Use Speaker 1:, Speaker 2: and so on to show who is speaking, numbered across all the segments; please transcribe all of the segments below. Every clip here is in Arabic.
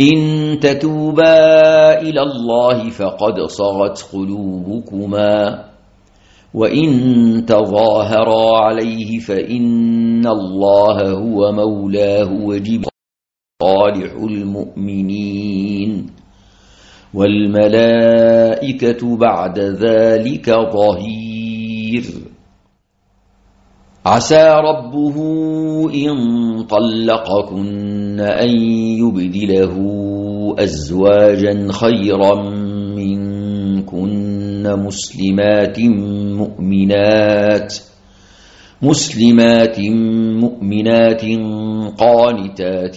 Speaker 1: إن تتوبا إلى الله فقد صغت قلوبكما وإن تظاهرا عليه فإن الله هو مولاه وجب صالح المؤمنين والملائكة بعد ذلك ظهير عسى ربه إن طلقكن أن يبدله أزواجا خيرا منكن مسلمات مؤمنات مسلمات مؤمنات قانتات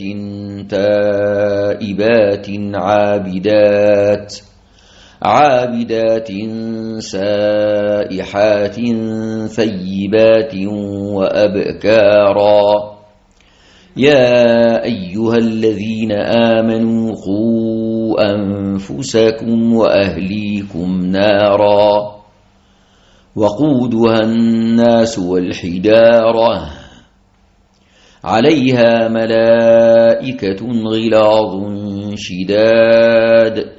Speaker 1: تائبات عابدات عابدات سائحات ثيبات وأبكارا. يا أيها الذين آمنوا قوا أنفسكم وأهليكم نارا. وقودها الناس والحجارة. عليها ملائكة غلاظ شداد.